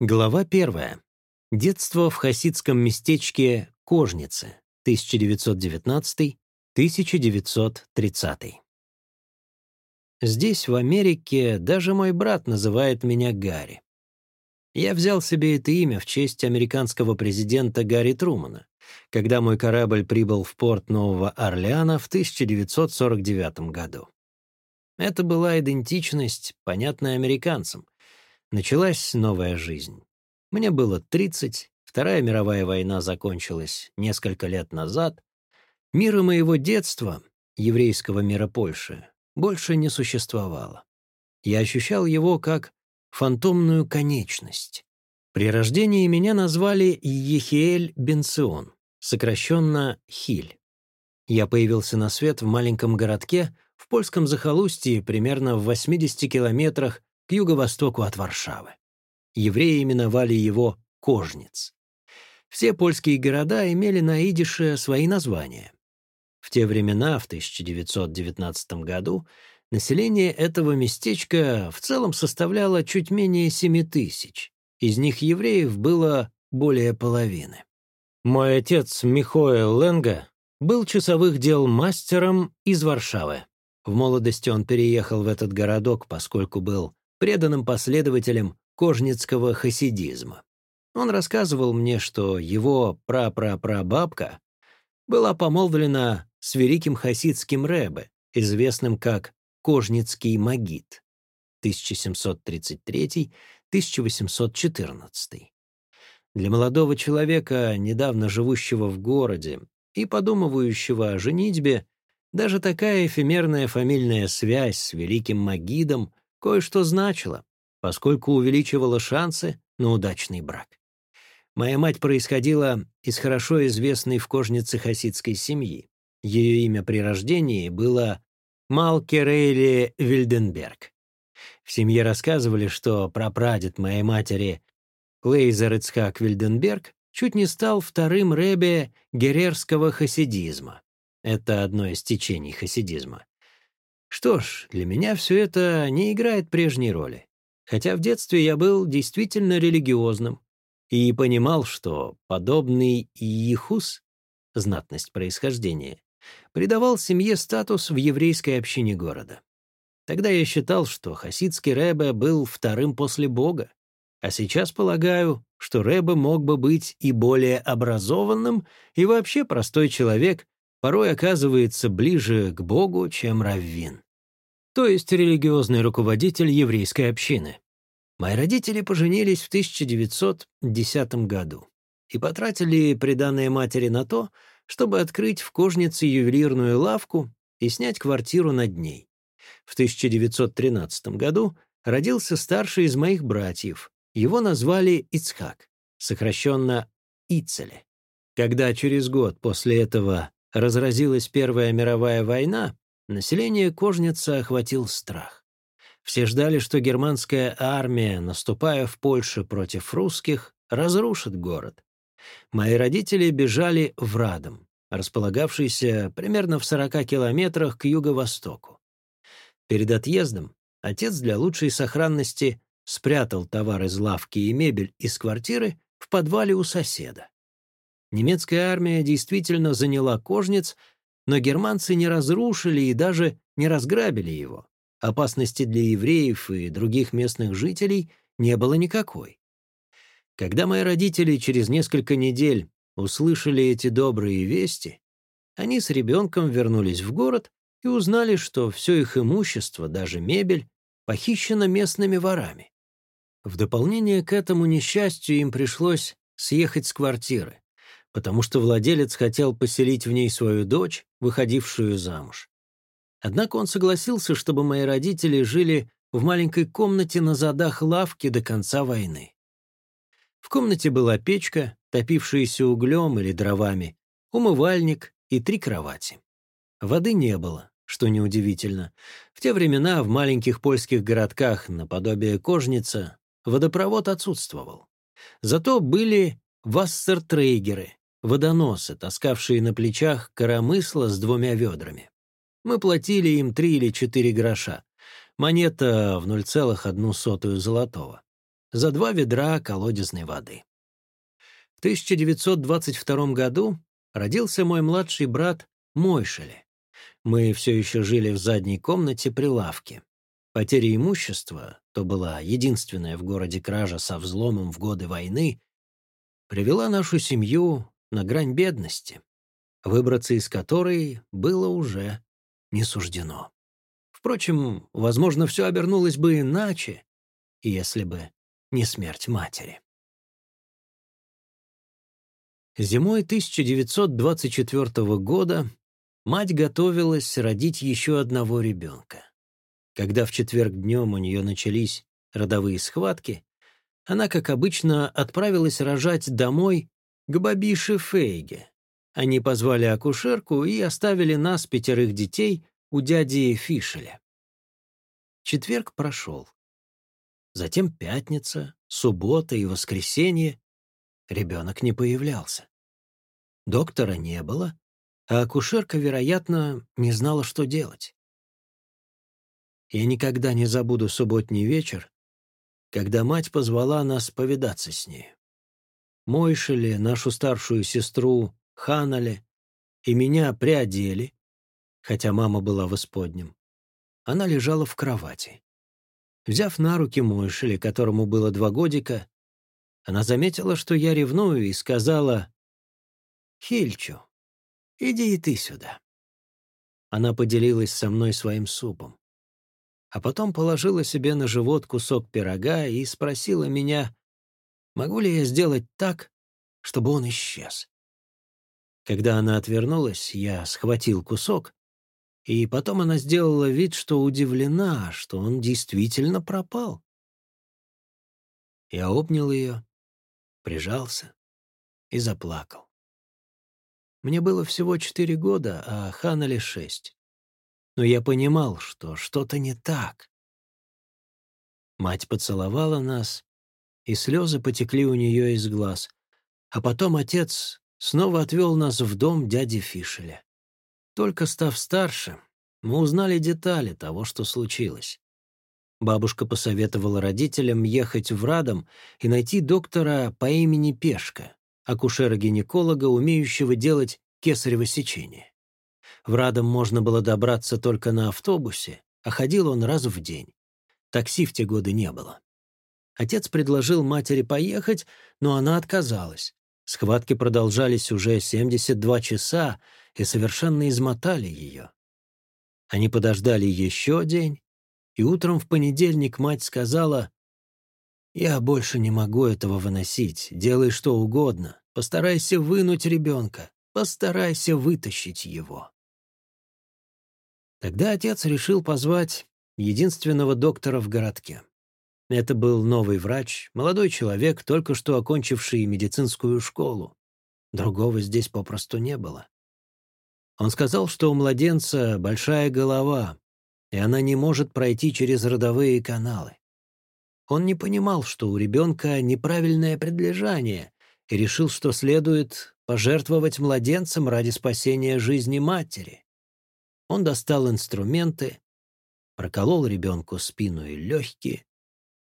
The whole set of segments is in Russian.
Глава первая. Детство в хасидском местечке Кожницы, 1919-1930. Здесь, в Америке, даже мой брат называет меня Гарри. Я взял себе это имя в честь американского президента Гарри Трумана, когда мой корабль прибыл в порт Нового Орлеана в 1949 году. Это была идентичность, понятная американцам. Началась новая жизнь. Мне было 30, Вторая мировая война закончилась несколько лет назад. Мира моего детства, еврейского мира Польши, больше не существовало. Я ощущал его как фантомную конечность. При рождении меня назвали Ехиэль Бенцион, сокращенно Хиль. Я появился на свет в маленьком городке в польском захолустье примерно в 80 километрах к юго-востоку от Варшавы. Евреи именовали его Кожниц. Все польские города имели на идише свои названия. В те времена, в 1919 году, население этого местечка в целом составляло чуть менее 7 тысяч. Из них евреев было более половины. Мой отец Михоэл Ленга был часовых дел мастером из Варшавы. В молодости он переехал в этот городок, поскольку был преданным последователем кожницкого хасидизма. Он рассказывал мне, что его прапрапрабабка была помолвлена с великим хасидским рэбе, известным как Кожницкий Магит, 1733-1814. Для молодого человека, недавно живущего в городе и подумывающего о женитьбе, даже такая эфемерная фамильная связь с великим Магидом кое-что значила, поскольку увеличивала шансы на удачный брак. Моя мать происходила из хорошо известной в кожнице хасидской семьи. Ее имя при рождении было Малкерейли Вильденберг. В семье рассказывали, что прапрадед моей матери Лейзер Ицхак Вильденберг чуть не стал вторым ребе герерского хасидизма. Это одно из течений хасидизма. Что ж, для меня все это не играет прежней роли. Хотя в детстве я был действительно религиозным, и понимал, что подобный Иехус, знатность происхождения, придавал семье статус в еврейской общине города. Тогда я считал, что хасидский Рэбе был вторым после Бога, а сейчас полагаю, что Рэбе мог бы быть и более образованным, и вообще простой человек порой оказывается ближе к Богу, чем раввин. То есть религиозный руководитель еврейской общины. Мои родители поженились в 1910 году и потратили приданные матери на то, чтобы открыть в кожнице ювелирную лавку и снять квартиру над ней. В 1913 году родился старший из моих братьев. Его назвали Ицхак, сокращенно Ицеле. Когда через год после этого разразилась Первая мировая война, население Кожницы охватил страх. Все ждали, что германская армия, наступая в Польшу против русских, разрушит город. Мои родители бежали в Радом, располагавшийся примерно в 40 километрах к юго-востоку. Перед отъездом отец для лучшей сохранности спрятал товар из лавки и мебель из квартиры в подвале у соседа. Немецкая армия действительно заняла Кожниц, но германцы не разрушили и даже не разграбили его. Опасности для евреев и других местных жителей не было никакой. Когда мои родители через несколько недель услышали эти добрые вести, они с ребенком вернулись в город и узнали, что все их имущество, даже мебель, похищено местными ворами. В дополнение к этому несчастью им пришлось съехать с квартиры, потому что владелец хотел поселить в ней свою дочь, выходившую замуж. Однако он согласился, чтобы мои родители жили в маленькой комнате на задах лавки до конца войны. В комнате была печка, топившаяся углем или дровами, умывальник и три кровати. Воды не было, что неудивительно. В те времена в маленьких польских городках, наподобие Кожница, водопровод отсутствовал. Зато были вассертрейгеры, водоносы, таскавшие на плечах коромысла с двумя ведрами. Мы платили им три или четыре гроша. Монета в 0,1 золотого. за два ведра колодезной воды. В 1922 году родился мой младший брат Мойшеле. Мы все еще жили в задней комнате при лавке. Потеря имущества, то была единственная в городе кража со взломом в годы войны, привела нашу семью на грань бедности, выбраться из которой было уже не суждено. Впрочем, возможно, все обернулось бы иначе, если бы не смерть матери. Зимой 1924 года мать готовилась родить еще одного ребенка. Когда в четверг днем у нее начались родовые схватки, она, как обычно, отправилась рожать домой к бабише Фейге. Они позвали акушерку и оставили нас, пятерых детей, у дяди Фишеля. Четверг прошел. Затем пятница, суббота и воскресенье. Ребенок не появлялся. Доктора не было, а акушерка, вероятно, не знала, что делать. Я никогда не забуду субботний вечер, когда мать позвала нас повидаться с ней. Мойшели, нашу старшую сестру Ханале и меня приодели, хотя мама была в исподнем. Она лежала в кровати. Взяв на руки Мойшели, которому было два годика, она заметила, что я ревную, и сказала, «Хильчу, иди и ты сюда». Она поделилась со мной своим супом. А потом положила себе на живот кусок пирога и спросила меня, могу ли я сделать так, чтобы он исчез. Когда она отвернулась, я схватил кусок, и потом она сделала вид, что удивлена, что он действительно пропал. Я обнял ее, прижался и заплакал. Мне было всего четыре года, а Ханале шесть. Но я понимал, что что-то не так. Мать поцеловала нас, и слезы потекли у нее из глаз. А потом отец снова отвел нас в дом дяди Фишеля. Только став старше, мы узнали детали того, что случилось. Бабушка посоветовала родителям ехать в Радом и найти доктора по имени Пешка, акушера-гинеколога, умеющего делать кесарево сечение. В Радом можно было добраться только на автобусе, а ходил он раз в день. Такси в те годы не было. Отец предложил матери поехать, но она отказалась. Схватки продолжались уже 72 часа и совершенно измотали ее. Они подождали еще день, и утром в понедельник мать сказала, «Я больше не могу этого выносить, делай что угодно, постарайся вынуть ребенка, постарайся вытащить его». Тогда отец решил позвать единственного доктора в городке. Это был новый врач, молодой человек, только что окончивший медицинскую школу. Другого здесь попросту не было. Он сказал, что у младенца большая голова, и она не может пройти через родовые каналы. Он не понимал, что у ребенка неправильное предлежание, и решил, что следует пожертвовать младенцем ради спасения жизни матери. Он достал инструменты, проколол ребенку спину и легкие,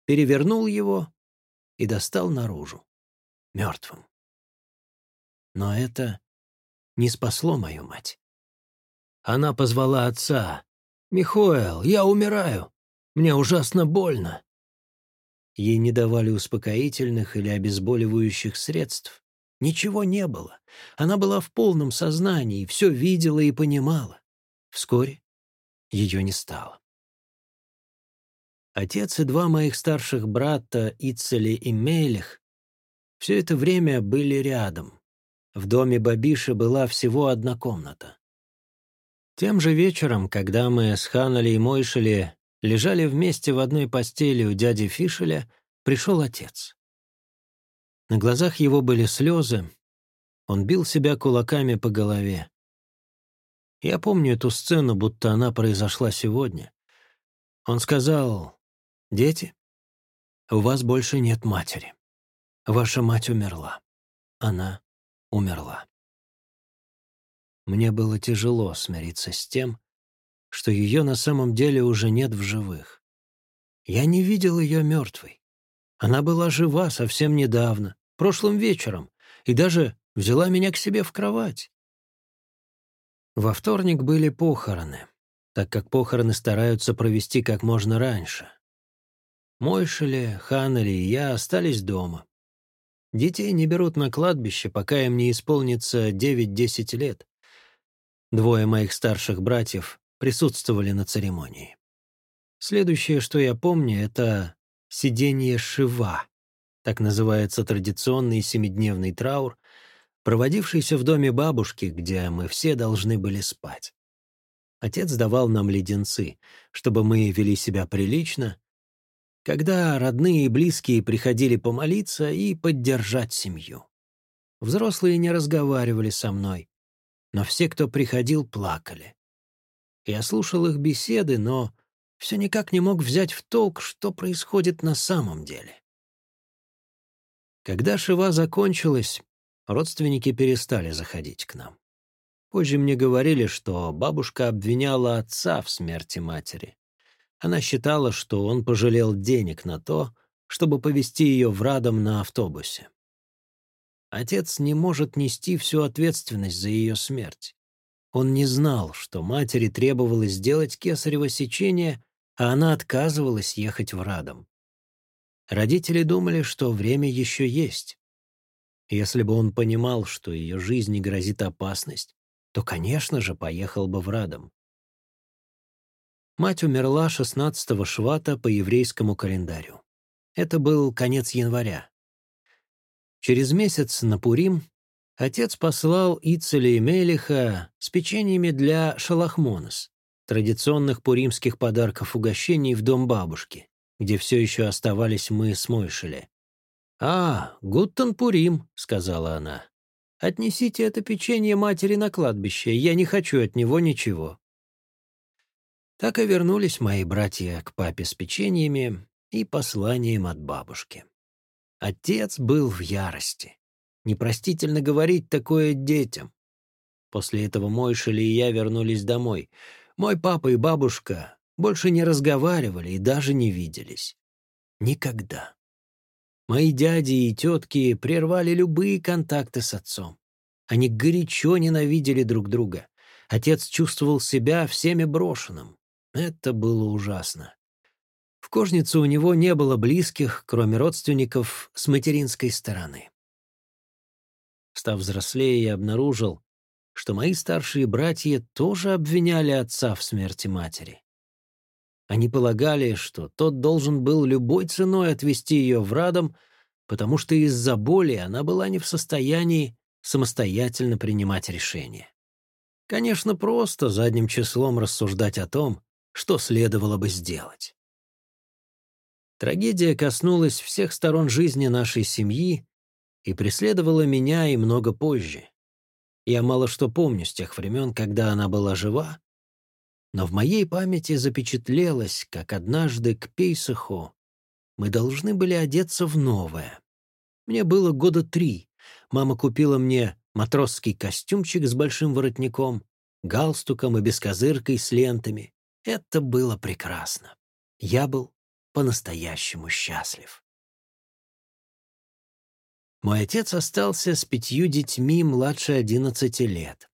перевернул его и достал наружу, мертвым. Но это не спасло мою мать. Она позвала отца, «Михоэл, я умираю. Мне ужасно больно». Ей не давали успокоительных или обезболивающих средств. Ничего не было. Она была в полном сознании, все видела и понимала. Вскоре ее не стало. Отец и два моих старших брата, Ицели и Мелих, все это время были рядом. В доме Бабиши была всего одна комната. Тем же вечером, когда мы с Ханали и Мойшели лежали вместе в одной постели у дяди Фишеля, пришел отец. На глазах его были слезы, он бил себя кулаками по голове. Я помню эту сцену, будто она произошла сегодня. Он сказал, «Дети, у вас больше нет матери. Ваша мать умерла. Она умерла». Мне было тяжело смириться с тем, что ее на самом деле уже нет в живых. Я не видел ее мертвой. Она была жива совсем недавно, прошлым вечером, и даже взяла меня к себе в кровать. Во вторник были похороны, так как похороны стараются провести как можно раньше. Мойшеле, Ханнели и я остались дома. Детей не берут на кладбище, пока им не исполнится 9-10 лет. Двое моих старших братьев присутствовали на церемонии. Следующее, что я помню, это сидение Шива, так называется традиционный семидневный траур, проводившийся в доме бабушки, где мы все должны были спать. Отец давал нам леденцы, чтобы мы вели себя прилично, когда родные и близкие приходили помолиться и поддержать семью. Взрослые не разговаривали со мной, но все, кто приходил, плакали. Я слушал их беседы, но все никак не мог взять в толк, что происходит на самом деле. Когда Шива закончилась, родственники перестали заходить к нам. Позже мне говорили, что бабушка обвиняла отца в смерти матери. Она считала, что он пожалел денег на то, чтобы повезти ее в Радом на автобусе. Отец не может нести всю ответственность за ее смерть. Он не знал, что матери требовалось сделать кесарево сечение, а она отказывалась ехать в Радом. Родители думали, что время еще есть. Если бы он понимал, что ее жизни грозит опасность, то, конечно же, поехал бы в Радом. Мать умерла 16 швата по еврейскому календарю. Это был конец января. Через месяц на Пурим отец послал Ицеля и Мелиха с печеньями для шалахмонос, традиционных пуримских подарков угощений в дом бабушки, где все еще оставались мы с Мойшеле. «А, Гуттон Пурим», — сказала она. «Отнесите это печенье матери на кладбище, я не хочу от него ничего». Так и вернулись мои братья к папе с печеньями и посланием от бабушки. Отец был в ярости. Непростительно говорить такое детям. После этого Мойшели и я вернулись домой. Мой папа и бабушка больше не разговаривали и даже не виделись. Никогда. Мои дяди и тетки прервали любые контакты с отцом. Они горячо ненавидели друг друга. Отец чувствовал себя всеми брошенным. Это было ужасно. В кожнице у него не было близких, кроме родственников с материнской стороны. Став взрослее, я обнаружил, что мои старшие братья тоже обвиняли отца в смерти матери. Они полагали, что тот должен был любой ценой отвезти ее в Радом, потому что из-за боли она была не в состоянии самостоятельно принимать решения. Конечно, просто задним числом рассуждать о том, что следовало бы сделать. Трагедия коснулась всех сторон жизни нашей семьи и преследовала меня и много позже. Я мало что помню с тех времен, когда она была жива, но в моей памяти запечатлелось, как однажды к Пейсаху мы должны были одеться в новое. Мне было года три. Мама купила мне матросский костюмчик с большим воротником, галстуком и бескозыркой с лентами. Это было прекрасно. Я был по-настоящему счастлив. Мой отец остался с пятью детьми младше одиннадцати лет,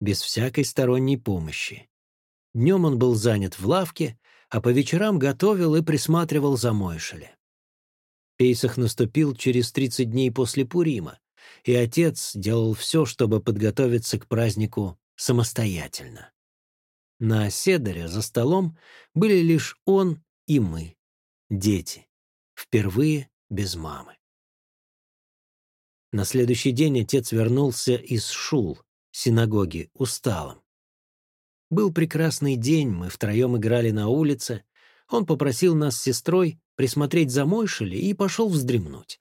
без всякой сторонней помощи. Днем он был занят в лавке, а по вечерам готовил и присматривал за Мойшеле. Пейсах наступил через 30 дней после Пурима, и отец делал все, чтобы подготовиться к празднику самостоятельно. На Седере за столом были лишь он и мы, дети, впервые без мамы. На следующий день отец вернулся из Шул, синагоги, усталым. Был прекрасный день, мы втроем играли на улице. Он попросил нас с сестрой присмотреть за Мойшели и пошел вздремнуть.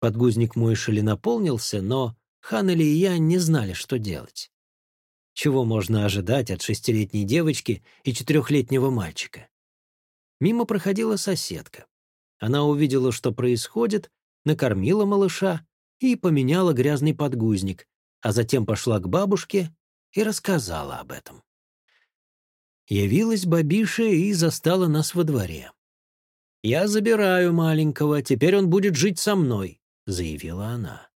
Подгузник Мойшели наполнился, но Ханнели и я не знали, что делать. Чего можно ожидать от шестилетней девочки и четырехлетнего мальчика? Мимо проходила соседка. Она увидела, что происходит, накормила малыша и поменяла грязный подгузник, а затем пошла к бабушке и рассказала об этом. Явилась бабиша и застала нас во дворе. «Я забираю маленького, теперь он будет жить со мной», — заявила она.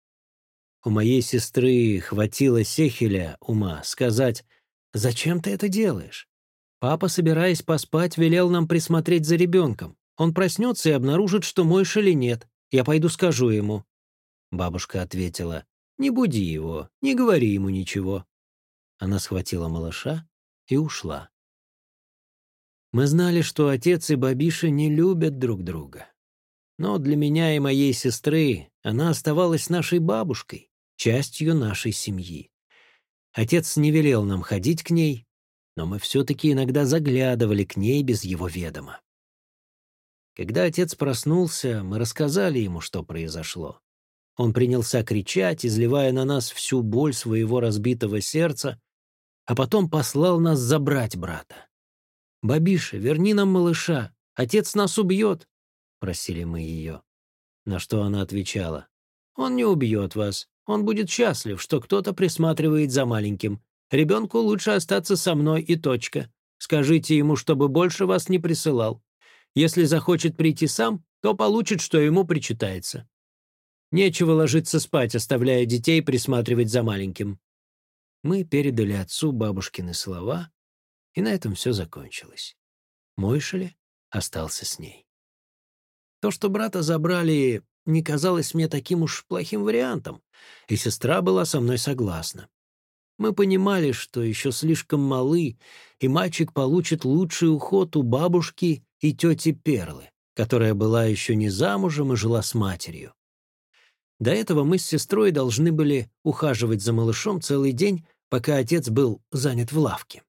У моей сестры хватило Сехеля ума сказать, «Зачем ты это делаешь? Папа, собираясь поспать, велел нам присмотреть за ребенком. Он проснется и обнаружит, что мой шали нет. Я пойду скажу ему». Бабушка ответила, «Не буди его, не говори ему ничего». Она схватила малыша и ушла. Мы знали, что отец и бабиша не любят друг друга. Но для меня и моей сестры она оставалась нашей бабушкой, частью нашей семьи. Отец не велел нам ходить к ней, но мы все-таки иногда заглядывали к ней без его ведома. Когда отец проснулся, мы рассказали ему, что произошло. Он принялся кричать, изливая на нас всю боль своего разбитого сердца, а потом послал нас забрать брата. «Бабиша, верни нам малыша, отец нас убьет», — просили мы ее. На что она отвечала, «Он не убьет вас, он будет счастлив, что кто-то присматривает за маленьким. Ребенку лучше остаться со мной и точка. Скажите ему, чтобы больше вас не присылал. Если захочет прийти сам, то получит, что ему причитается. Нечего ложиться спать, оставляя детей присматривать за маленьким. Мы передали отцу бабушкины слова, и на этом все закончилось. Мойшеле остался с ней. То, что брата забрали, не казалось мне таким уж плохим вариантом, и сестра была со мной согласна. Мы понимали, что еще слишком малы, и мальчик получит лучший уход у бабушки и тети Перлы, которая была еще не замужем и жила с матерью. До этого мы с сестрой должны были ухаживать за малышом целый день, пока отец был занят в лавке.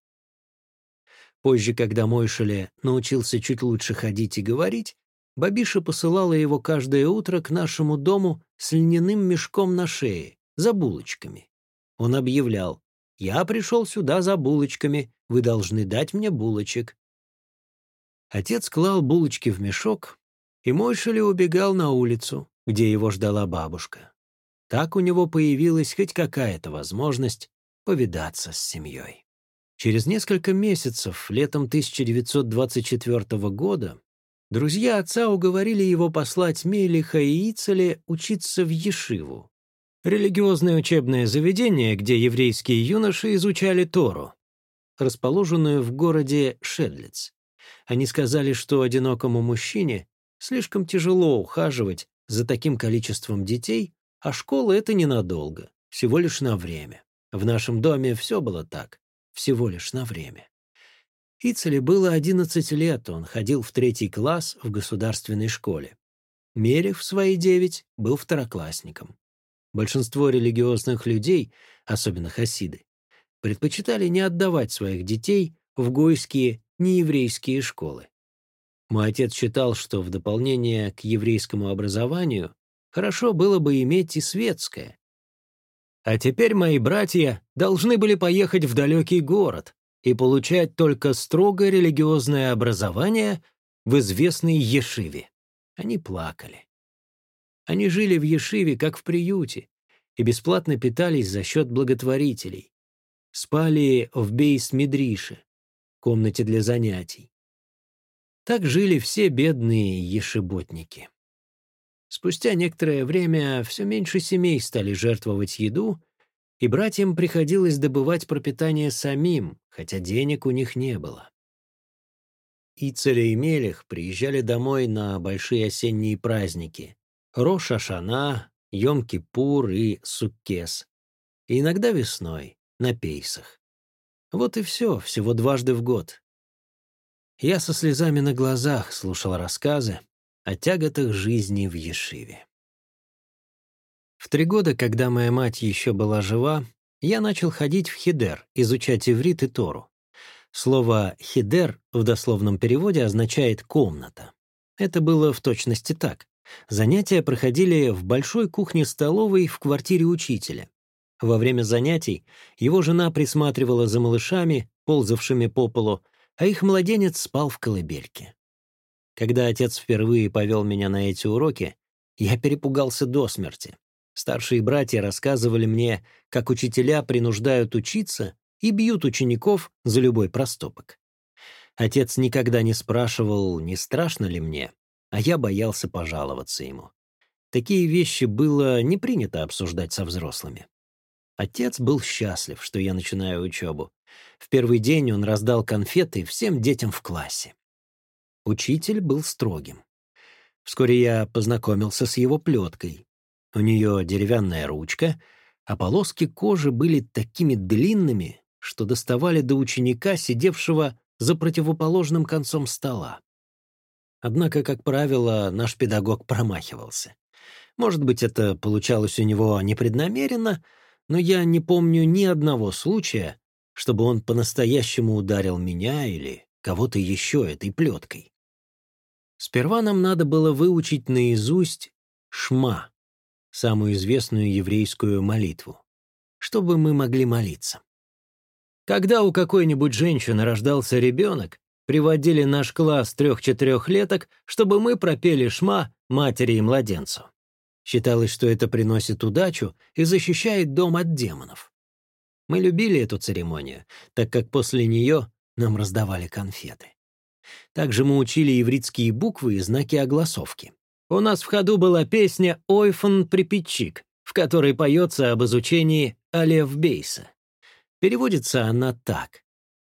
Позже, когда Мойшеле научился чуть лучше ходить и говорить, Бабиша посылала его каждое утро к нашему дому с льняным мешком на шее, за булочками. Он объявлял, «Я пришел сюда за булочками, вы должны дать мне булочек». Отец клал булочки в мешок, и Мойшеле убегал на улицу, где его ждала бабушка. Так у него появилась хоть какая-то возможность повидаться с семьей. Через несколько месяцев, летом 1924 года, друзья отца уговорили его послать Мелиха и Ицеле учиться в Ешиву, религиозное учебное заведение, где еврейские юноши изучали Тору, расположенную в городе Шедлиц. Они сказали, что одинокому мужчине слишком тяжело ухаживать за таким количеством детей, а школа — это ненадолго, всего лишь на время. В нашем доме все было так, всего лишь на время. Ицеле было 11 лет, он ходил в третий класс в государственной школе. Мерев в свои девять был второклассником. Большинство религиозных людей, особенно хасиды, предпочитали не отдавать своих детей в гойские нееврейские школы. Мой отец считал, что в дополнение к еврейскому образованию хорошо было бы иметь и светское. А теперь мои братья должны были поехать в далекий город и получать только строго религиозное образование в известной Ешиве. Они плакали. Они жили в Ешиве, как в приюте, и бесплатно питались за счет благотворителей. Спали в бейс-медрише, комнате для занятий. Так жили все бедные ешеботники. Спустя некоторое время все меньше семей стали жертвовать еду, и братьям приходилось добывать пропитание самим, хотя денег у них не было. Ицеля и Мелех приезжали домой на большие осенние праздники — Рош-Ашана, Йом-Кипур и Суккес, и иногда весной, на Пейсах. Вот и все, всего дважды в год. Я со слезами на глазах слушал рассказы о тяготах жизни в Ешиве. В три года, когда моя мать еще была жива, я начал ходить в Хидер, изучать иврит и Тору. Слово «хидер» в дословном переводе означает «комната». Это было в точности так. Занятия проходили в большой кухне-столовой в квартире учителя. Во время занятий его жена присматривала за малышами, ползавшими по полу, а их младенец спал в колыбельке. Когда отец впервые повел меня на эти уроки, я перепугался до смерти. Старшие братья рассказывали мне, как учителя принуждают учиться и бьют учеников за любой проступок. Отец никогда не спрашивал, не страшно ли мне, а я боялся пожаловаться ему. Такие вещи было не принято обсуждать со взрослыми. Отец был счастлив, что я начинаю учебу. В первый день он раздал конфеты всем детям в классе. Учитель был строгим. Вскоре я познакомился с его плеткой. У нее деревянная ручка, а полоски кожи были такими длинными, что доставали до ученика, сидевшего за противоположным концом стола. Однако, как правило, наш педагог промахивался. Может быть, это получалось у него непреднамеренно, но я не помню ни одного случая, чтобы он по-настоящему ударил меня или кого-то еще этой плеткой. Сперва нам надо было выучить наизусть «Шма», самую известную еврейскую молитву, чтобы мы могли молиться. Когда у какой-нибудь женщины рождался ребенок, приводили наш класс трех-четырехлеток, чтобы мы пропели «Шма» матери и младенцу. Считалось, что это приносит удачу и защищает дом от демонов. Мы любили эту церемонию, так как после нее нам раздавали конфеты. Также мы учили ивритские буквы и знаки огласовки. У нас в ходу была песня «Ойфан Припятчик», в которой поется об изучении Алев Бейса. Переводится она так.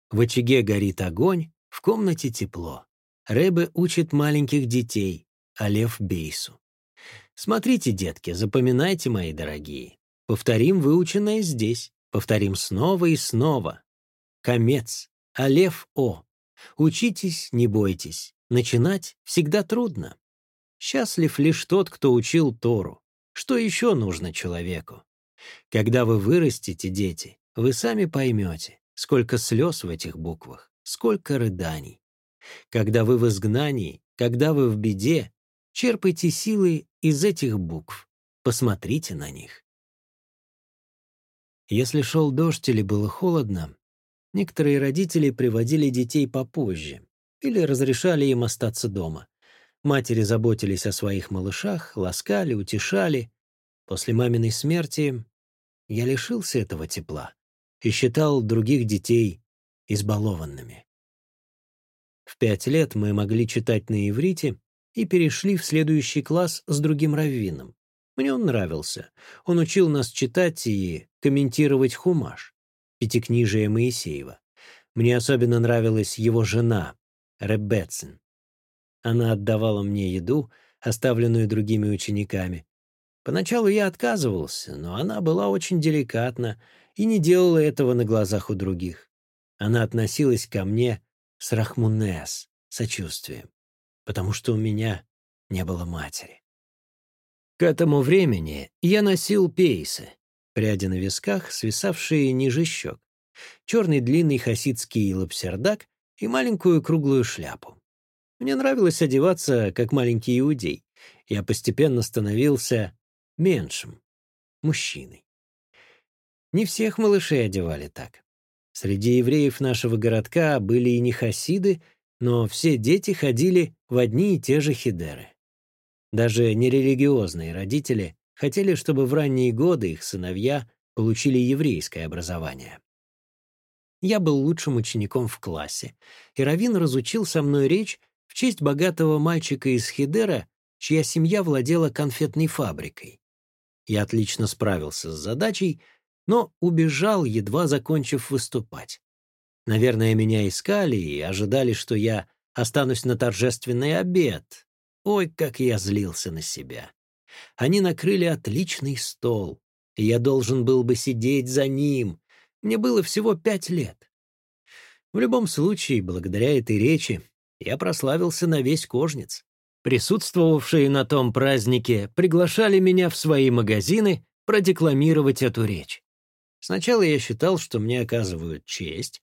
В очаге горит огонь, в комнате тепло. Рэбе учит маленьких детей, Алев Бейсу. Смотрите, детки, запоминайте, мои дорогие. Повторим выученное здесь, повторим снова и снова. Комец, Алев О. Учитесь, не бойтесь. Начинать всегда трудно. Счастлив лишь тот, кто учил Тору. Что еще нужно человеку? Когда вы вырастете, дети, вы сами поймете, сколько слез в этих буквах, сколько рыданий. Когда вы в изгнании, когда вы в беде, черпайте силы из этих букв. Посмотрите на них. Если шел дождь или было холодно, некоторые родители приводили детей попозже или разрешали им остаться дома. Матери заботились о своих малышах, ласкали, утешали. После маминой смерти я лишился этого тепла и считал других детей избалованными. В пять лет мы могли читать на иврите, и перешли в следующий класс с другим раввином. Мне он нравился. Он учил нас читать и комментировать хумаш, пятикнижие Моисеева. Мне особенно нравилась его жена, Ребецин. Она отдавала мне еду, оставленную другими учениками. Поначалу я отказывался, но она была очень деликатна и не делала этого на глазах у других. Она относилась ко мне с рахмунес, сочувствием потому что у меня не было матери. К этому времени я носил пейсы, пряди на висках, свисавшие ниже щек, черный длинный хасидский лапсердак и маленькую круглую шляпу. Мне нравилось одеваться, как маленький иудей. Я постепенно становился меньшим, мужчиной. Не всех малышей одевали так. Среди евреев нашего городка были и не хасиды, но все дети ходили в одни и те же хидеры. Даже нерелигиозные родители хотели, чтобы в ранние годы их сыновья получили еврейское образование. Я был лучшим учеником в классе, и Равин разучил со мной речь в честь богатого мальчика из Хидера, чья семья владела конфетной фабрикой. Я отлично справился с задачей, но убежал, едва закончив выступать. Наверное, меня искали и ожидали, что я останусь на торжественный обед. Ой, как я злился на себя. Они накрыли отличный стол, и я должен был бы сидеть за ним. Мне было всего пять лет. В любом случае, благодаря этой речи, я прославился на весь кожниц. Присутствовавшие на том празднике приглашали меня в свои магазины продекламировать эту речь. Сначала я считал, что мне оказывают честь,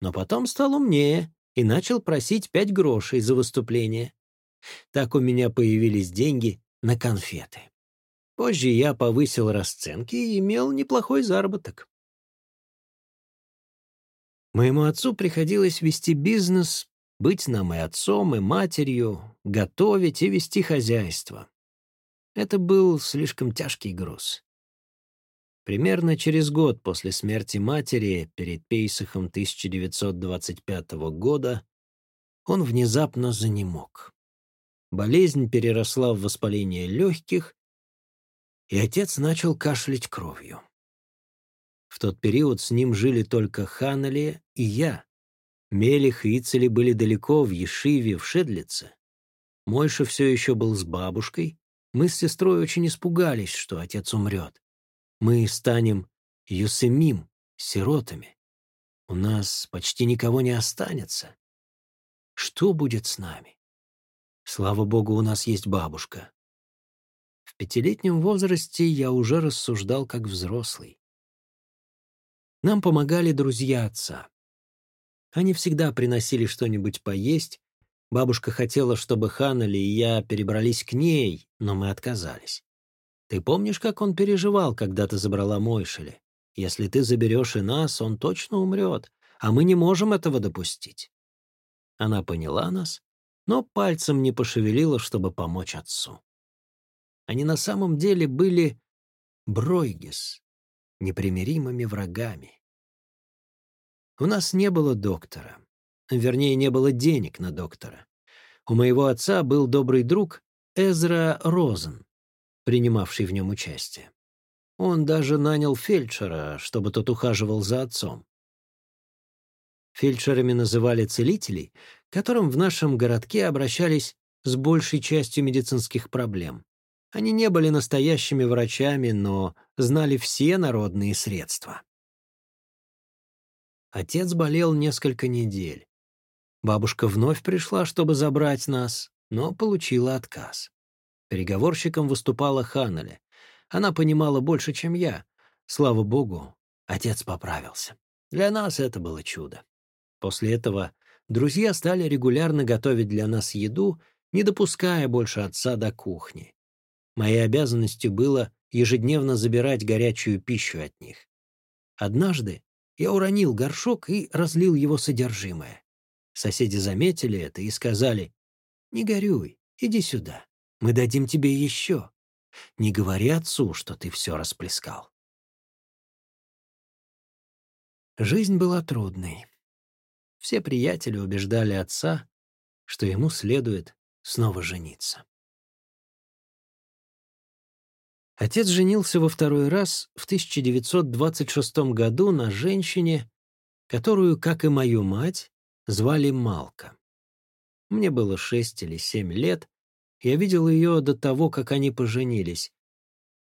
но потом стал умнее и начал просить пять грошей за выступление. Так у меня появились деньги на конфеты. Позже я повысил расценки и имел неплохой заработок. Моему отцу приходилось вести бизнес, быть нам и отцом, и матерью, готовить и вести хозяйство. Это был слишком тяжкий груз. Примерно через год после смерти матери, перед Пейсахом 1925 года, он внезапно занемог. болезнь переросла в воспаление легких, и отец начал кашлять кровью. В тот период с ним жили только Ханнели и я. Мелих и Ицели были далеко, в Ешиве, в Шедлице. Мойша все еще был с бабушкой. Мы с сестрой очень испугались, что отец умрет. Мы станем Юсемим, сиротами. У нас почти никого не останется. Что будет с нами? Слава богу, у нас есть бабушка. В пятилетнем возрасте я уже рассуждал как взрослый. Нам помогали друзья отца. Они всегда приносили что-нибудь поесть. Бабушка хотела, чтобы Ханнели и я перебрались к ней, но мы отказались. Ты помнишь, как он переживал, когда ты забрала Мойшели? Если ты заберешь и нас, он точно умрет, а мы не можем этого допустить. Она поняла нас, но пальцем не пошевелила, чтобы помочь отцу. Они на самом деле были Бройгес, непримиримыми врагами. У нас не было доктора. Вернее, не было денег на доктора. У моего отца был добрый друг Эзра Розен, принимавший в нем участие. Он даже нанял фельдшера, чтобы тот ухаживал за отцом. Фельдшерами называли целителей, которым в нашем городке обращались с большей частью медицинских проблем. Они не были настоящими врачами, но знали все народные средства. Отец болел несколько недель. Бабушка вновь пришла, чтобы забрать нас, но получила отказ. Переговорщиком выступала Ханнеле. Она понимала больше, чем я. Слава богу, отец поправился. Для нас это было чудо. После этого друзья стали регулярно готовить для нас еду, не допуская больше отца до кухни. Моей обязанностью было ежедневно забирать горячую пищу от них. Однажды я уронил горшок и разлил его содержимое. Соседи заметили это и сказали, «Не горюй, иди сюда, мы дадим тебе еще. Не говори отцу, что ты все расплескал». Жизнь была трудной. Все приятели убеждали отца, что ему следует снова жениться. Отец женился во второй раз в 1926 году на женщине, которую, как и мою мать, звали Малка. Мне было шесть или семь лет, я видел ее до того, как они поженились.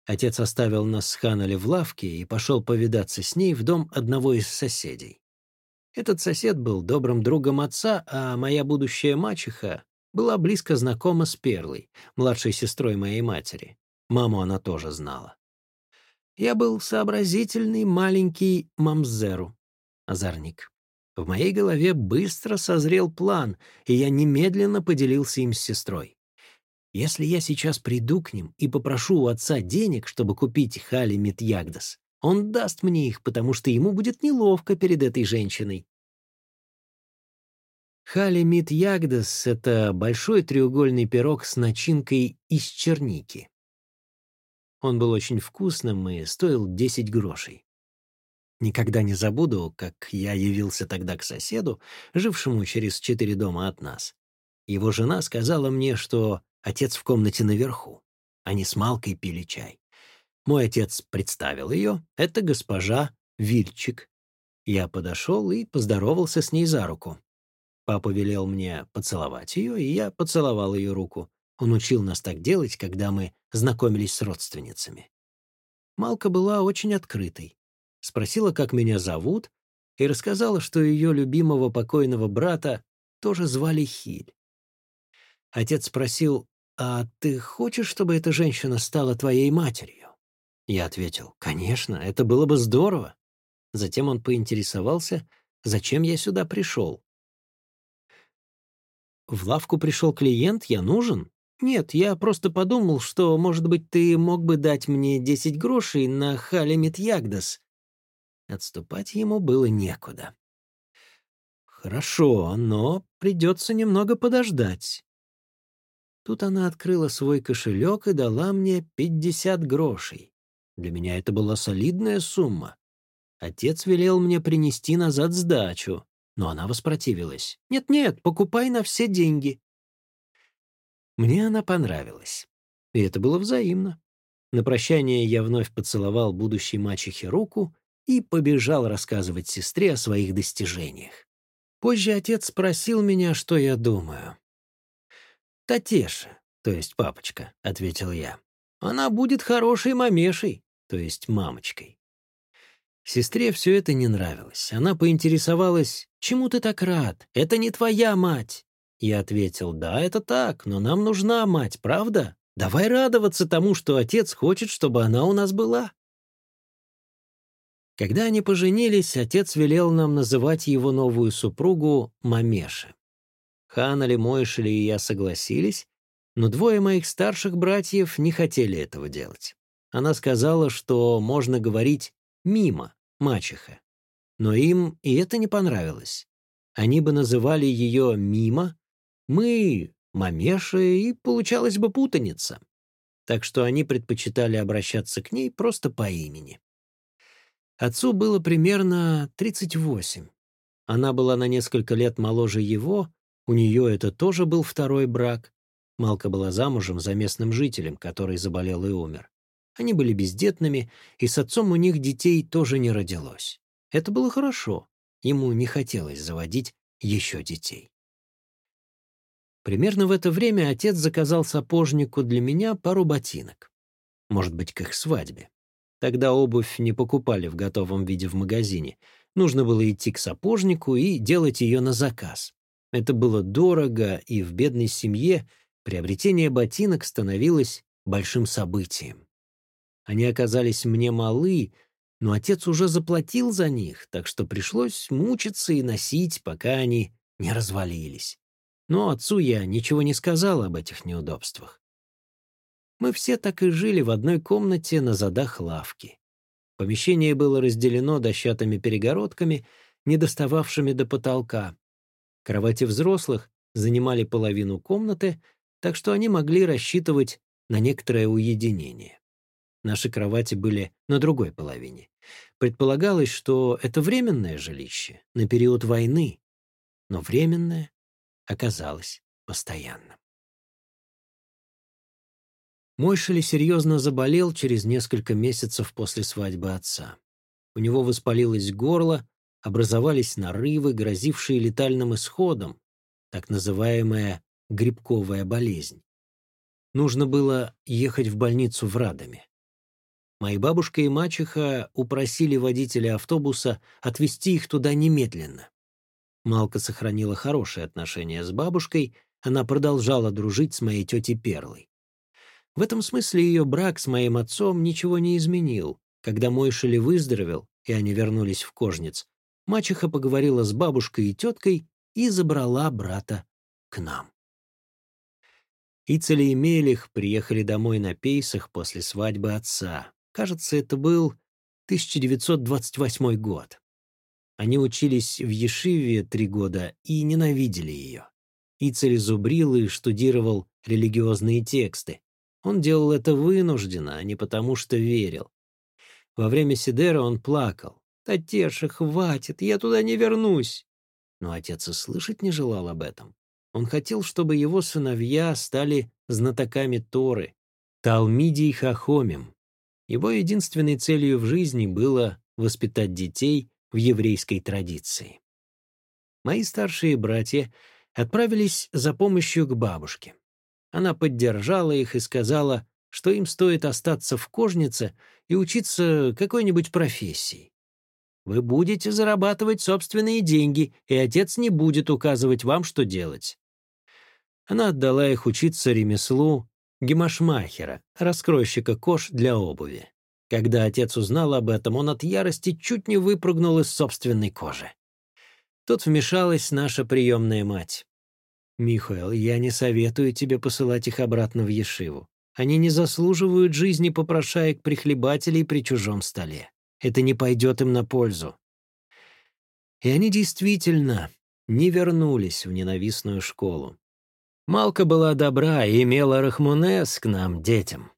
Отец оставил нас с Ханали в лавке и пошел повидаться с ней в дом одного из соседей. Этот сосед был добрым другом отца, а моя будущая мачеха была близко знакома с Перлой, младшей сестрой моей матери. Маму она тоже знала. Я был сообразительный маленький мамзеру, озорник. В моей голове быстро созрел план, и я немедленно поделился им с сестрой. Если я сейчас приду к ним и попрошу у отца денег, чтобы купить Хали Митьягдас, он даст мне их, потому что ему будет неловко перед этой женщиной. Хали Митьягдас — это большой треугольный пирог с начинкой из черники. Он был очень вкусным и стоил 10 грошей. Никогда не забуду, как я явился тогда к соседу, жившему через четыре дома от нас. Его жена сказала мне, что отец в комнате наверху. Они с Малкой пили чай. Мой отец представил ее. Это госпожа Вильчик. Я подошел и поздоровался с ней за руку. Папа велел мне поцеловать ее, и я поцеловал ее руку. Он учил нас так делать, когда мы знакомились с родственницами. Малка была очень открытой. Спросила, как меня зовут, и рассказала, что ее любимого покойного брата тоже звали Хиль. Отец спросил, «А ты хочешь, чтобы эта женщина стала твоей матерью?» Я ответил, «Конечно, это было бы здорово». Затем он поинтересовался, зачем я сюда пришел. «В лавку пришел клиент, я нужен?» «Нет, я просто подумал, что, может быть, ты мог бы дать мне десять грошей на Халемит Ягдас». Отступать ему было некуда. «Хорошо, но придется немного подождать». Тут она открыла свой кошелек и дала мне пятьдесят грошей. Для меня это была солидная сумма. Отец велел мне принести назад сдачу, но она воспротивилась. «Нет-нет, покупай на все деньги». Мне она понравилась. И это было взаимно. На прощание я вновь поцеловал будущей мачехе руку и побежал рассказывать сестре о своих достижениях. Позже отец спросил меня, что я думаю. «Татеша, то есть папочка», — ответил я. «Она будет хорошей мамешей, то есть мамочкой». Сестре все это не нравилось. Она поинтересовалась, «Чему ты так рад? Это не твоя мать». Я ответил, «Да, это так, но нам нужна мать, правда? Давай радоваться тому, что отец хочет, чтобы она у нас была». Когда они поженились, отец велел нам называть его новую супругу Мамеши. Ханали, Мойшели и я согласились, но двое моих старших братьев не хотели этого делать. Она сказала, что можно говорить «мимо», мачеха. Но им и это не понравилось. Они бы называли ее «мимо», мы — «мамеша», и получалась бы путаница. Так что они предпочитали обращаться к ней просто по имени. Отцу было примерно 38. Она была на несколько лет моложе его, у нее это тоже был второй брак. Малка была замужем за местным жителем, который заболел и умер. Они были бездетными, и с отцом у них детей тоже не родилось. Это было хорошо. Ему не хотелось заводить еще детей. Примерно в это время отец заказал сапожнику для меня пару ботинок. Может быть, к их свадьбе. Тогда обувь не покупали в готовом виде в магазине. Нужно было идти к сапожнику и делать ее на заказ. Это было дорого, и в бедной семье приобретение ботинок становилось большим событием. Они оказались мне малы, но отец уже заплатил за них, так что пришлось мучиться и носить, пока они не развалились. Но отцу я ничего не сказал об этих неудобствах. Мы все так и жили в одной комнате на задах лавки. Помещение было разделено дощатыми перегородками, не достававшими до потолка. Кровати взрослых занимали половину комнаты, так что они могли рассчитывать на некоторое уединение. Наши кровати были на другой половине. Предполагалось, что это временное жилище на период войны, но временное оказалось постоянным. Мойшели серьезно заболел через несколько месяцев после свадьбы отца. У него воспалилось горло, образовались нарывы, грозившие летальным исходом, так называемая грибковая болезнь. Нужно было ехать в больницу в Радоме. Мои бабушка и мачеха упросили водителя автобуса отвезти их туда немедленно. Малка сохранила хорошие отношения с бабушкой, она продолжала дружить с моей тетей Перлой. В этом смысле ее брак с моим отцом ничего не изменил. Когда мой Шели выздоровел, и они вернулись в Кожниц, мачеха поговорила с бабушкой и теткой и забрала брата к нам. Ицели и Мелих приехали домой на пейсах после свадьбы отца. Кажется, это был 1928 год. Они учились в Ешиве три года и ненавидели ее. Ицель зубрил и штудировал религиозные тексты. Он делал это вынужденно, а не потому, что верил. Во время Сидера он плакал. «Татеша, хватит, я туда не вернусь!» Но отец и слышать не желал об этом. Он хотел, чтобы его сыновья стали знатоками Торы, Талмидий Хахомим. Его единственной целью в жизни было воспитать детей в еврейской традиции. Мои старшие братья отправились за помощью к бабушке. Она поддержала их и сказала, что им стоит остаться в кожнице и учиться какой-нибудь профессии. Вы будете зарабатывать собственные деньги, и отец не будет указывать вам, что делать. Она отдала их учиться ремеслу гемашмахера, раскройщика кож для обуви. Когда отец узнал об этом, он от ярости чуть не выпрыгнул из собственной кожи. Тут вмешалась наша приемная мать. «Михаил, я не советую тебе посылать их обратно в Ешиву. Они не заслуживают жизни попрошаек-прихлебателей при чужом столе. Это не пойдет им на пользу». И они действительно не вернулись в ненавистную школу. Малка была добра и имела рахмунес к нам, детям.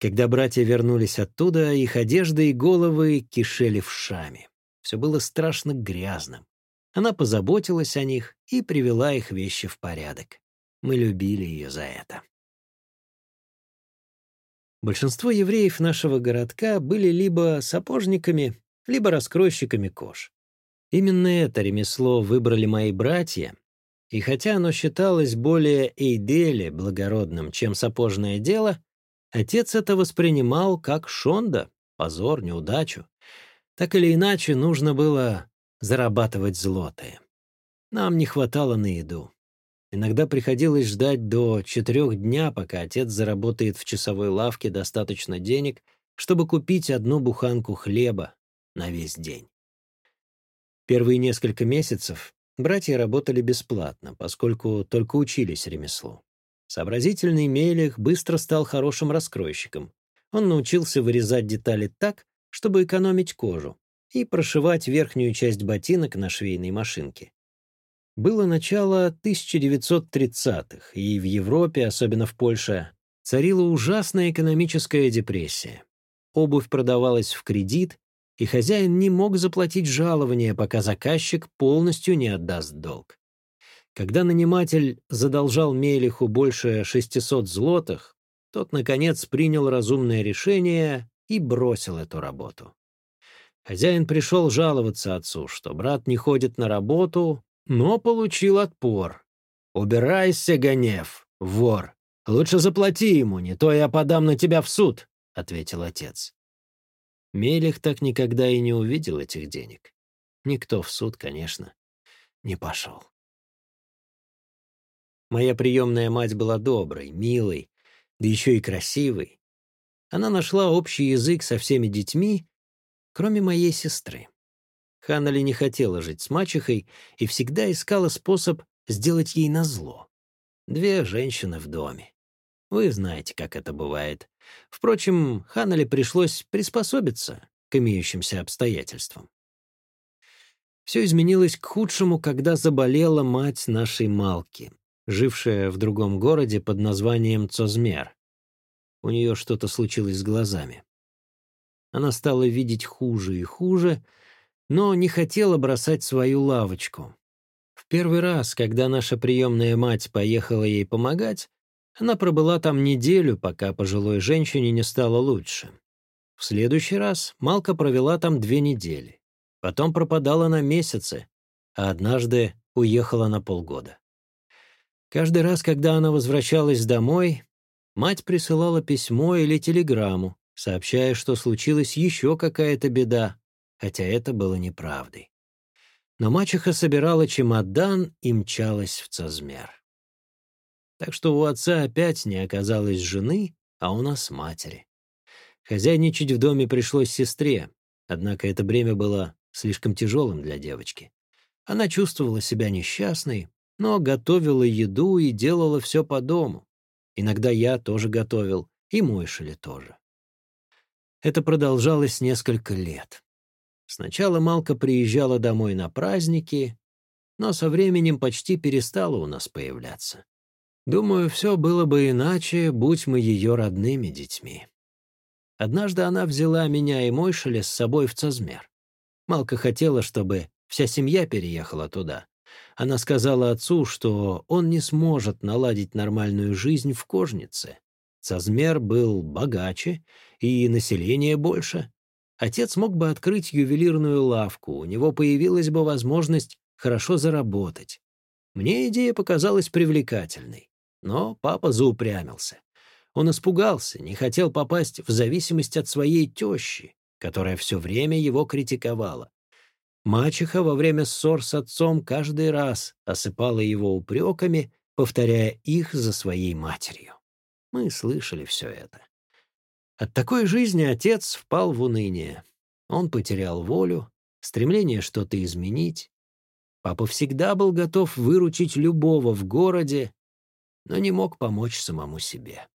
Когда братья вернулись оттуда, их одежды и головы кишели в шаме. Все было страшно грязным. Она позаботилась о них и привела их вещи в порядок. Мы любили ее за это. Большинство евреев нашего городка были либо сапожниками, либо раскройщиками кож. Именно это ремесло выбрали мои братья, и хотя оно считалось более эйдели благородным, чем сапожное дело, отец это воспринимал как шонда, позор, неудачу. Так или иначе, нужно было зарабатывать злотые. Нам не хватало на еду. Иногда приходилось ждать до четырех дня, пока отец заработает в часовой лавке достаточно денег, чтобы купить одну буханку хлеба на весь день. Первые несколько месяцев братья работали бесплатно, поскольку только учились ремеслу. Сообразительный Мелих быстро стал хорошим раскройщиком. Он научился вырезать детали так, чтобы экономить кожу, и прошивать верхнюю часть ботинок на швейной машинке. Было начало 1930-х, и в Европе, особенно в Польше, царила ужасная экономическая депрессия. Обувь продавалась в кредит, и хозяин не мог заплатить жалование, пока заказчик полностью не отдаст долг. Когда наниматель задолжал Мелиху больше 600 злотых, тот, наконец, принял разумное решение и бросил эту работу. Хозяин пришел жаловаться отцу, что брат не ходит на работу, но получил отпор. «Убирайся, Гонев, вор! Лучше заплати ему, не то я подам на тебя в суд», — ответил отец. Мелих так никогда и не увидел этих денег. Никто в суд, конечно, не пошел. Моя приемная мать была доброй, милой, да еще и красивой. Она нашла общий язык со всеми детьми, кроме моей сестры. Ханнели не хотела жить с мачехой и всегда искала способ сделать ей назло. Две женщины в доме. Вы знаете, как это бывает. Впрочем, Ханнели пришлось приспособиться к имеющимся обстоятельствам. Все изменилось к худшему, когда заболела мать нашей Малки, жившая в другом городе под названием Цозмер. У нее что-то случилось с глазами. Она стала видеть хуже и хуже, но не хотела бросать свою лавочку. В первый раз, когда наша приемная мать поехала ей помогать, она пробыла там неделю, пока пожилой женщине не стало лучше. В следующий раз Малка провела там две недели. Потом пропадала на месяцы, а однажды уехала на полгода. Каждый раз, когда она возвращалась домой, мать присылала письмо или телеграмму, сообщая, что случилась еще какая-то беда, хотя это было неправдой. Но мачеха собирала чемодан и мчалась в Цазмер. Так что у отца опять не оказалось жены, а у нас матери. Хозяйничать в доме пришлось сестре, однако это бремя было слишком тяжелым для девочки. Она чувствовала себя несчастной, но готовила еду и делала все по дому. Иногда я тоже готовил, и Мойшели тоже. Это продолжалось несколько лет. Сначала Малка приезжала домой на праздники, но со временем почти перестала у нас появляться. Думаю, все было бы иначе, будь мы ее родными детьми. Однажды она взяла меня и Мойшеля с собой в Цазмер. Малка хотела, чтобы вся семья переехала туда. Она сказала отцу, что он не сможет наладить нормальную жизнь в Кожнице. Цазмер был богаче и население больше. Отец мог бы открыть ювелирную лавку, у него появилась бы возможность хорошо заработать. Мне идея показалась привлекательной. Но папа заупрямился. Он испугался, не хотел попасть в зависимость от своей тещи, которая все время его критиковала. Мачеха во время ссор с отцом каждый раз осыпала его упреками, повторяя их за своей матерью. Мы слышали все это. От такой жизни отец впал в уныние. Он потерял волю, стремление что-то изменить. Папа всегда был готов выручить любого в городе, но не мог помочь самому себе.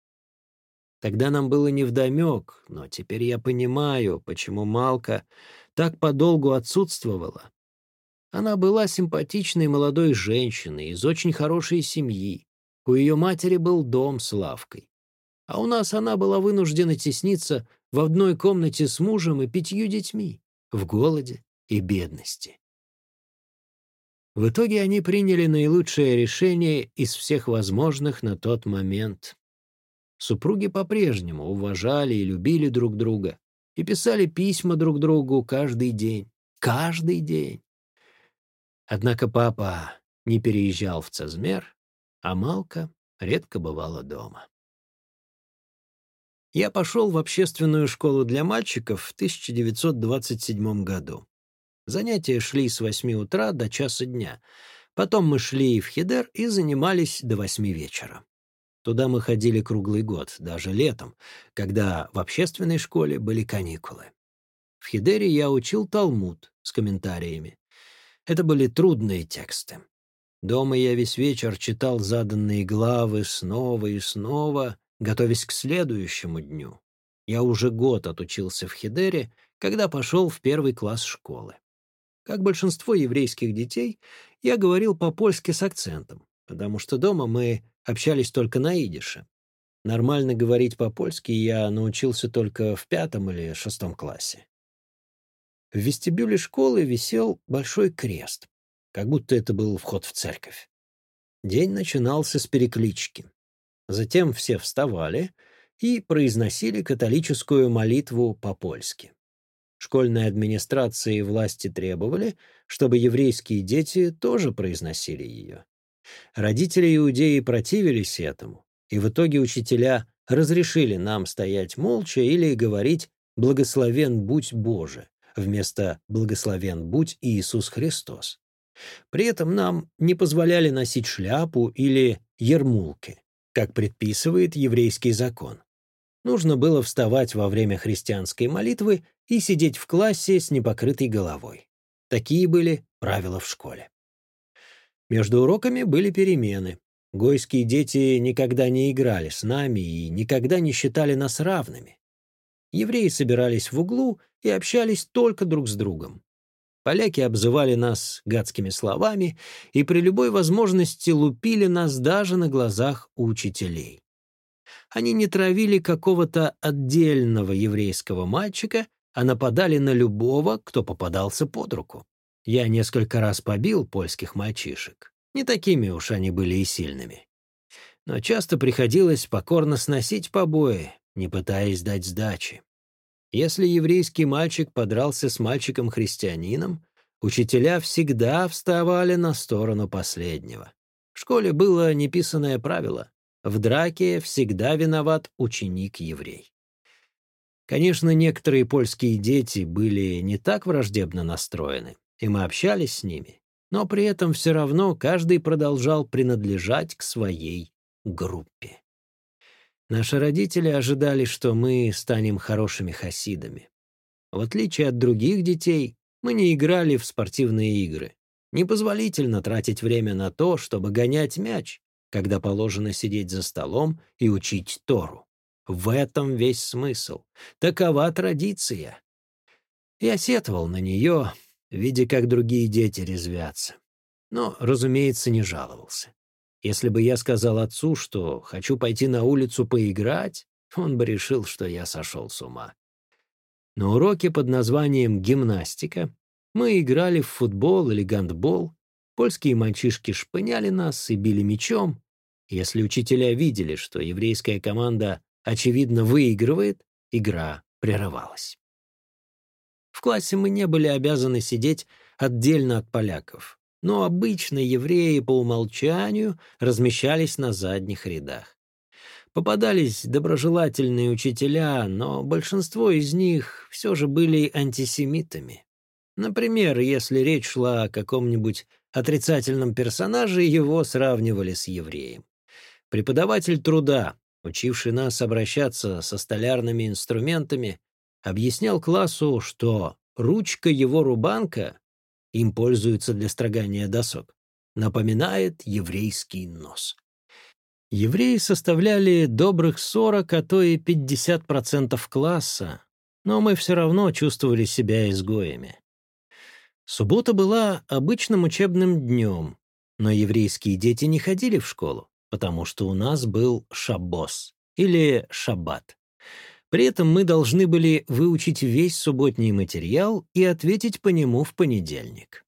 Тогда нам было невдомек, но теперь я понимаю, почему Малка так подолгу отсутствовала. Она была симпатичной молодой женщиной из очень хорошей семьи. У ее матери был дом с лавкой. А у нас она была вынуждена тесниться в одной комнате с мужем и пятью детьми, в голоде и бедности. В итоге они приняли наилучшее решение из всех возможных на тот момент. Супруги по-прежнему уважали и любили друг друга и писали письма друг другу каждый день. Каждый день. Однако папа не переезжал в Цезмер, а Малка редко бывала дома. Я пошел в общественную школу для мальчиков в 1927 году. Занятия шли с 8 утра до часа дня. Потом мы шли в Хидер и занимались до 8 вечера. Туда мы ходили круглый год, даже летом, когда в общественной школе были каникулы. В Хидере я учил Талмуд с комментариями. Это были трудные тексты. Дома я весь вечер читал заданные главы снова и снова, готовясь к следующему дню. Я уже год отучился в Хидере, когда пошел в первый класс школы. Как большинство еврейских детей, я говорил по-польски с акцентом, потому что дома мы общались только на идише. Нормально говорить по-польски я научился только в пятом или шестом классе. В вестибюле школы висел большой крест, как будто это был вход в церковь. День начинался с переклички. Затем все вставали и произносили католическую молитву по-польски. Школьной администрации и власти требовали, чтобы еврейские дети тоже произносили ее. Родители иудеи противились этому, и в итоге учителя разрешили нам стоять молча или говорить «Благословен будь Боже» вместо «Благословен будь Иисус Христос». При этом нам не позволяли носить шляпу или ермулки, как предписывает еврейский закон. Нужно было вставать во время христианской молитвы и сидеть в классе с непокрытой головой. Такие были правила в школе. Между уроками были перемены. Гойские дети никогда не играли с нами и никогда не считали нас равными. Евреи собирались в углу и общались только друг с другом. Поляки обзывали нас гадскими словами и при любой возможности лупили нас даже на глазах у учителей. Они не травили какого-то отдельного еврейского мальчика, а нападали на любого, кто попадался под руку. Я несколько раз побил польских мальчишек. Не такими уж они были и сильными. Но часто приходилось покорно сносить побои, не пытаясь дать сдачи. Если еврейский мальчик подрался с мальчиком-христианином, учителя всегда вставали на сторону последнего. В школе было неписанное правило в драке всегда виноват ученик-еврей. Конечно, некоторые польские дети были не так враждебно настроены, и мы общались с ними, но при этом все равно каждый продолжал принадлежать к своей группе. Наши родители ожидали, что мы станем хорошими хасидами. В отличие от других детей, мы не играли в спортивные игры. Непозволительно тратить время на то, чтобы гонять мяч, когда положено сидеть за столом и учить Тору. В этом весь смысл. Такова традиция. Я сетовал на нее, видя, как другие дети резвятся. Но, разумеется, не жаловался. Если бы я сказал отцу, что хочу пойти на улицу поиграть, он бы решил, что я сошел с ума. На уроке под названием «гимнастика» мы играли в футбол или гандбол, Польские мальчишки шпыняли нас и били мечом. Если учителя видели, что еврейская команда, очевидно, выигрывает, игра прерывалась. В классе мы не были обязаны сидеть отдельно от поляков, но обычно евреи по умолчанию размещались на задних рядах. Попадались доброжелательные учителя, но большинство из них все же были антисемитами. Например, если речь шла о каком-нибудь отрицательном персонаже, его сравнивали с евреем. Преподаватель труда, учивший нас обращаться со столярными инструментами, объяснял классу, что ручка его рубанка, им пользуется для строгания досок, напоминает еврейский нос. Евреи составляли добрых 40, а то и 50% класса, но мы все равно чувствовали себя изгоями. Суббота была обычным учебным днем, но еврейские дети не ходили в школу, потому что у нас был шаббос или шаббат. При этом мы должны были выучить весь субботний материал и ответить по нему в понедельник.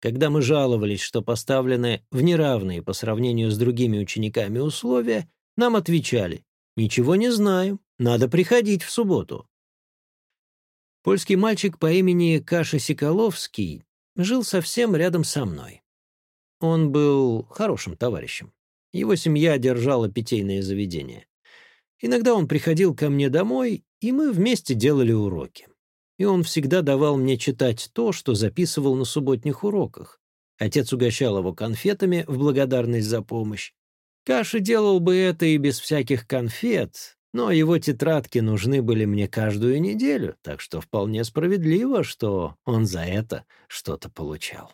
Когда мы жаловались, что поставлены в неравные по сравнению с другими учениками условия, нам отвечали «Ничего не знаю, надо приходить в субботу». Польский мальчик по имени Каша Сиколовский жил совсем рядом со мной. Он был хорошим товарищем. Его семья держала питейное заведение. Иногда он приходил ко мне домой, и мы вместе делали уроки. И он всегда давал мне читать то, что записывал на субботних уроках. Отец угощал его конфетами в благодарность за помощь. Каша делал бы это и без всяких конфет, но его тетрадки нужны были мне каждую неделю, так что вполне справедливо, что он за это что-то получал.